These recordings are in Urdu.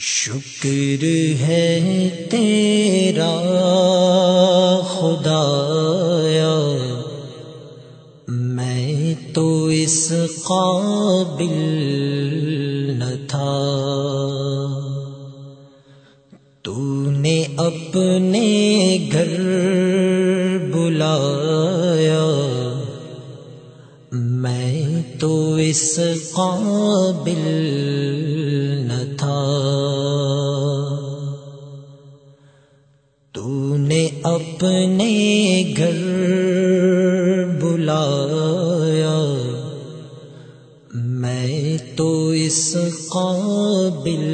شکر ہے تیرا خدا میں تو اس قابل نہ تھا۔ تو نے اپنے گھر بلایا۔ میں تو اس قابل اپنے گھر بلایا۔ میں تو اس قابل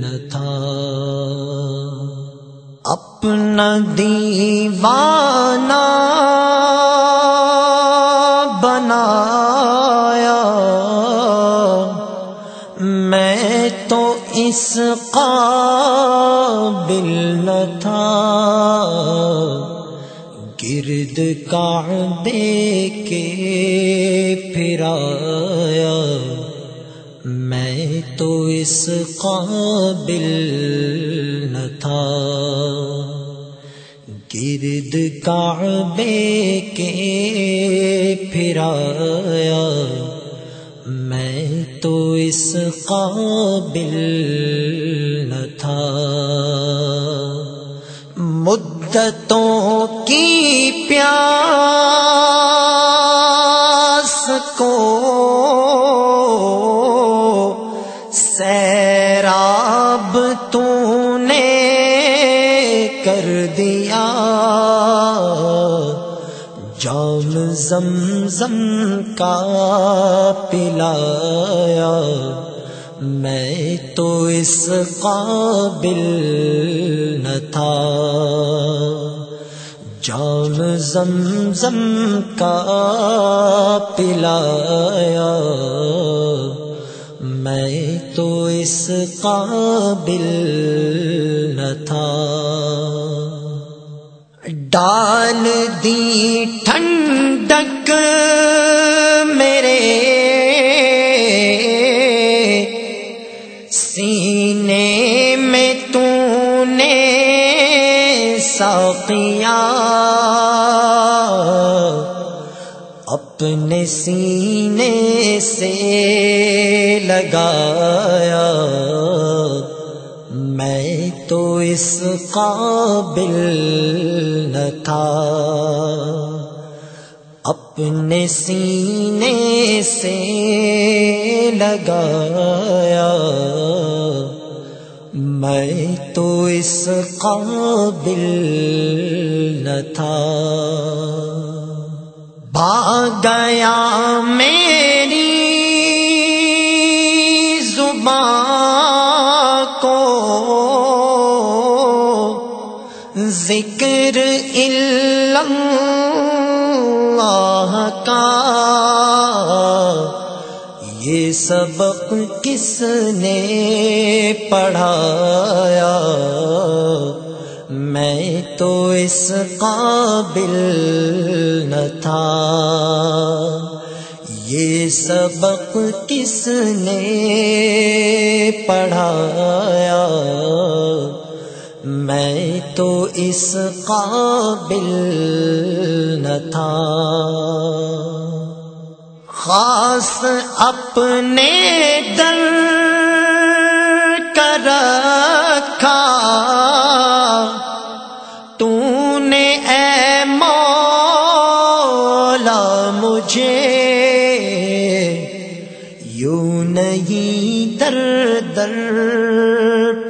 نہ تھا۔ اپنا دیوانہ بنایا۔ میں تو اس قابل نہ تھا۔ گرد کعبے کے پھرایا میں تو اس قابل نہ تھا۔ گرد کعبے کے پھرایا میں تو اس قابل نہ تھا۔ مدتوں کی پیاس کو سیراب تو نے کر دیا۔ جام زم زم کا پلایا۔ میں تو اس قابل نہ تھا۔ جام زم کا پلایا۔ میں تو اس قابل نہ تھا۔ ڈال دی ٹھنڈک میرے ساقیا اپنے سینے سے لگایا۔ میں تو اس قابل نہ تھا۔ اپنے سینے سے لگایا۔ میں تو اس قابل نہ تھا۔ بھاگ گیا میری زبان کو ذکر اللہ کا سبق کس نے پڑھایا؟ میں تو اس قابل نہ تھا۔ یہ سبق کس نے پڑھایا؟ میں تو اس قابل نہ تھا۔ خاص اپنے در کر رکھا۔ تو نے اے مولا، مجھے یوں نہیں در در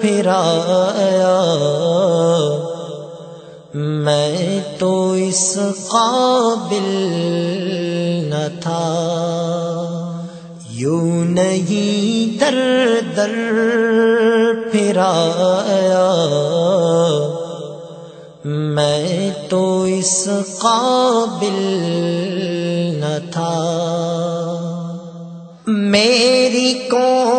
پھرایا۔ میں تو اس قابل تھا۔ یوں نہیں در در پھرایا میں تو اس قابل نہ تھا۔ میری کون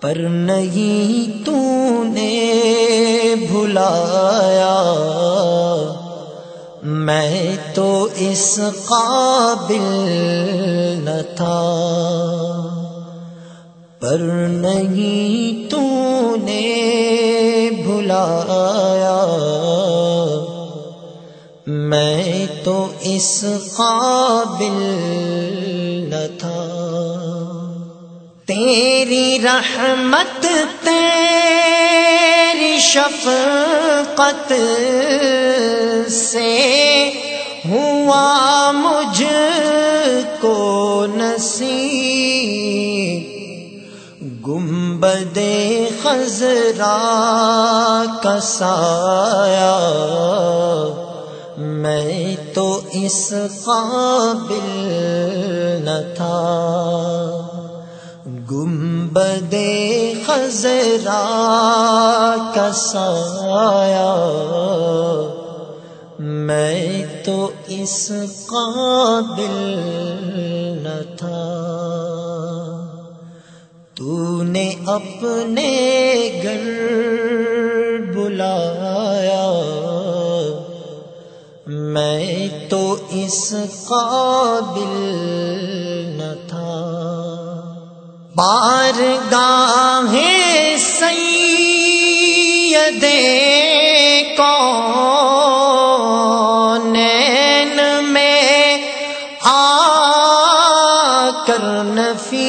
پر نہیں تو نے بھلایا۔ میں تو اس قابل نہ تھا۔ پر نہیں تو نے بھلایا۔ میں تو اس قابل تیری رحمت، تیری شفقت سے ہوا مجھ کو نصیب۔ گنبد خزرا کسایا میں تو اس قابل نہ تھا۔ گنبد خزرا کسایا میں تو اس قابل نہ تھا۔ تو نے اپنے گھر بلایا۔ میں تو اس قابل بار گاہ سید کون میں آ کر نفیس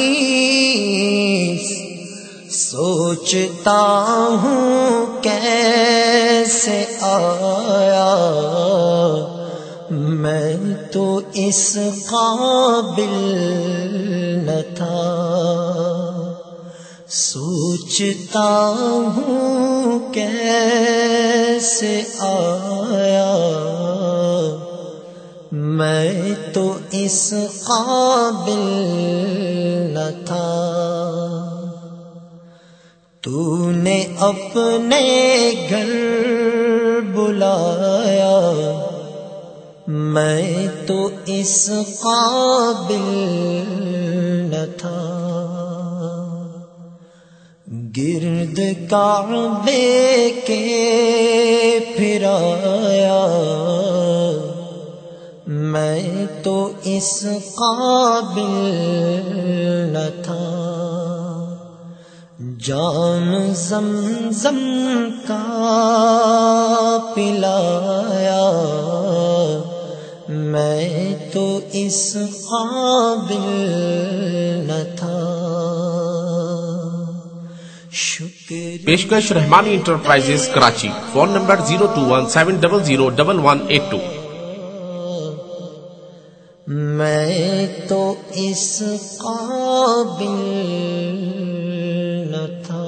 سوچتا ہوں کیسے آیا میں تو اس قابل نہ تھا سوچتا ہوں کیسے آیا۔ میں تو اس قابل نہ تھا۔ تو نے اپنے گھر بلایا۔ میں تو اس قابل نہ تھا۔ گرد کعبے کے پھرایا میں تو اس قابل نہ تھا۔ جان زمزم کا پلایا۔ میں تو اس قابل پیشکش Rahmani enterprises Karachi. Phone number zero two one seven double zero double one eight two. میں تو اس قابل نہ تھا۔